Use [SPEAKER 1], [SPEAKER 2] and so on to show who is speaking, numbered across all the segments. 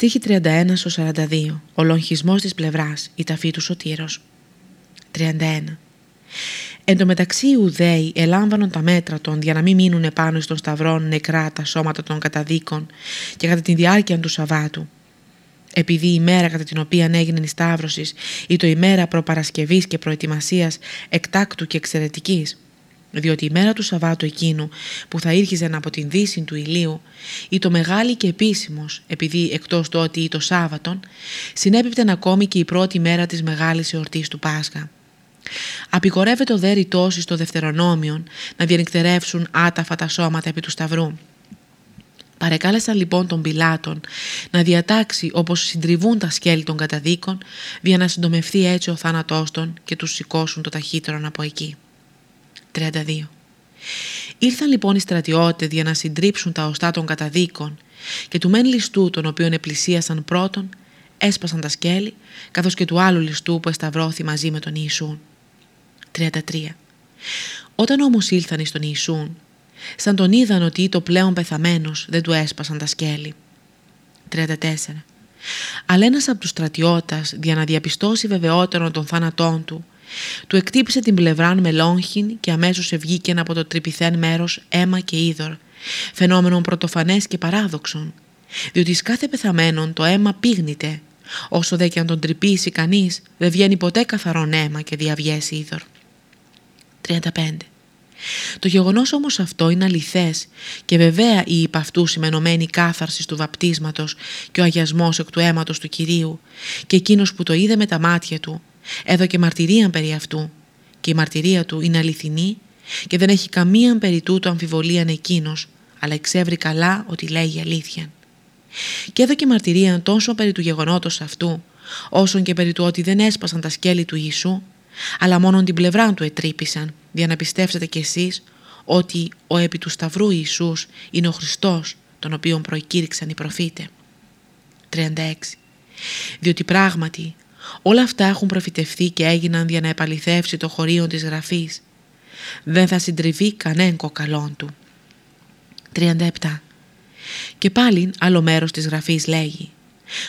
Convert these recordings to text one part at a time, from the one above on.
[SPEAKER 1] Στίχη 31-42 Ο λογισμός της πλευράς, η ταφή του σωτήρος. 31 Εν τω μεταξύ οι Ιουδαίοι ελάμβανον τα μέτρα των για να μην μείνουν επάνω στον σταυρόν νεκρά τα σώματα των καταδίκων και κατά τη διάρκεια του Σαββάτου. Επειδή η μέρα κατά την οποία έγινε η Σταύρωσης ή το ημέρα προπαρασκευής και προετοιμασίας εκτάκτου και εξαιρετικής, διότι η μέρα του Σαββάτου εκείνου που θα ήρχιζε από την δύση του ηλίου ή το μεγάλη και επίσημος επειδή εκτός το ότι ή το Σάββατον συνέπιπτε ακόμη και η πρώτη μέρα της μεγάλης εορτής του Πάσχα. Απεικορεύεται ο δε ρητός στο Δευτερονόμιον να διενυκτερεύσουν άταφα τα σώματα επί του Σταυρού. Παρεκάλεσαν λοιπόν τον Πιλάτων να διατάξει όπως συντριβούν τα σκέλη των καταδίκων για να συντομευθεί έτσι ο θάνατός των και τους σηκώσουν το ταχύτερον από εκεί. 32. Ήρθαν λοιπόν οι στρατιώτες για να συντρίψουν τα οστά των καταδίκων και του μεν ληστού των οποίων επλησίασαν πρώτον έσπασαν τα σκέλη καθώς και του άλλου ληστού που εσταυρώθη μαζί με τον Ιησούν. 33. Όταν όμως ήλθαν στον Ιησούν, σαν τον είδαν ότι το πλέον πεθαμένος δεν του έσπασαν τα σκέλη. 34. Αλλά ένας από τους στρατιώτας, για να διαπιστώσει βεβαιότερον των θάνατών του, του εκτύπησε την πλευράν με λόγχιν και αμέσως ευγήκε από το τρυπηθέν μέρος αίμα και είδωρ, φαινόμενον πρωτοφανές και παράδοξον, διότι εις κάθε πεθαμένον το αίμα πήγνεται, όσο δε και αν τον τρυπήσει κανείς δεν βγαίνει ποτέ καθαρό αίμα και διαβιέσει είδωρ. 35. Το γεγονός όμως αυτό είναι αληθές και βεβαία η υπ' αυτού σημενωμένη κάθαρση του βαπτίσματος και ο αγιασμός εκ του αίματος του Κυρίου και εκείνος που το είδε με τα μάτια του έδωκε μαρτυρία περί αυτού και η μαρτυρία του είναι αληθινή και δεν έχει καμία περί τούτου αμφιβολία εκείνος αλλά εξεύρει καλά ότι λέγει αλήθεια. Και έδωκε μαρτυρία τόσο περί του γεγονότος αυτού όσον και περί του ότι δεν έσπασαν τα σκέλη του Ιησού αλλά μόνον την πλευρά του ετρύπησαν για να πιστεύσετε κι εσείς ότι ο επί του Σταυρού Ιησούς είναι ο Χριστός τον οποίον προεκήρυξαν οι προφήτες. 36. Διότι πράγματι όλα αυτά έχουν προφητευθεί και έγιναν για να επαληθεύσει το χωρίο της Γραφής. Δεν θα συντριβεί κανέν κοκαλόν του. 37. Και πάλι άλλο μέρος της Γραφής λέγει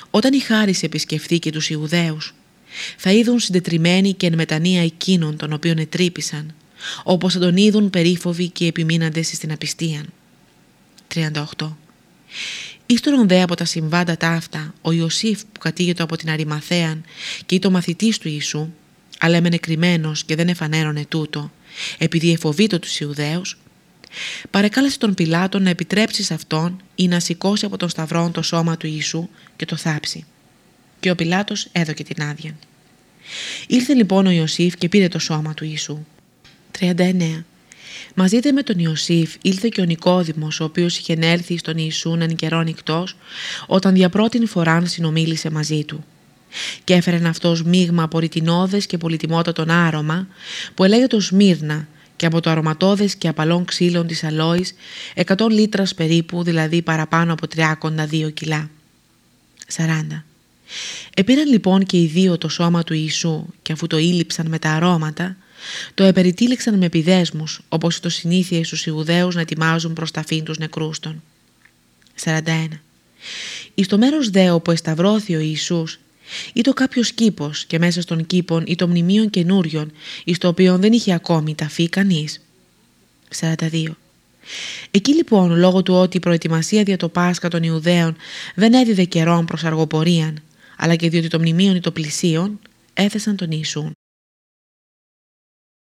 [SPEAKER 1] «Όταν η χάρις επισκεφθεί και τους Ιουδαίους, θα είδουν συντετριμένοι και εν μετανία εκείνων των οποίων ετρύπησαν, όπως θα τον είδουν περίφοβοι και επιμείναντες στην απιστία. 38. Ύστορον δε από τα συμβάντα τα αυτά, ο Ιωσήφ που κατήγεται από την Αριμαθέαν και ήταν μαθητής του Ιησού, αλλά έμενε κρυμμένος και δεν εφανέρωνε τούτο, επειδή εφοβείτο τους Ιουδαίους, παρεκάλεσε τον Πιλάτο να επιτρέψει σε αυτόν ή να σηκώσει από τον σταυρό το σώμα του Ιησού και το θάψει. Και ο Πιλάτος έδωκε την άδεια. Ήρθε λοιπόν ο Ιωσήφ και πήρε το σώμα του Ιησού. 39. Μαζί με τον Ιωσήφ ήλθε και ο Νικόδημος, ο οποίος είχε έρθει στον Ιησούν εν καιρό νυχτός, όταν για πρώτη φορά συνομίλησε μαζί του. Και έφερε αυτός μείγμα από ρητινόδες και πολυτιμότατον άρωμα, που το Σμύρνα, και από το αρωματόδες και απαλών ξύλων της αλόης, 100 λίτρας περίπου, δηλαδή παραπάνω από 32 κιλά. 40. Επήραν λοιπόν και οι δύο το σώμα του Ιησού και αφού το ήλυψαν με τα αρώματα, το επεριτύλιξαν με πιδέσμους, όπως το συνήθεια στους Ιουδαίους να ετοιμάζουν προς τα φύν τους νεκρούς των. 41. Εις το μέρος δε όπου εσταυρώθη ο Ιησούς, ή το κάποιος κήπος και μέσα στον κήπον ή το μνημείων καινούριων, εις το οποίο δεν είχε ακόμη ταφεί κανείς. 42. Εκεί λοιπόν, λόγω του ότι η προετοιμασία δια το Πάσχα των Ιουδαίων δεν έδιδε καιρόν προς αργοπορίαν, αλλά και διότι το μνημείον ή το πλησίον, έθεσαν τον Ιησούν.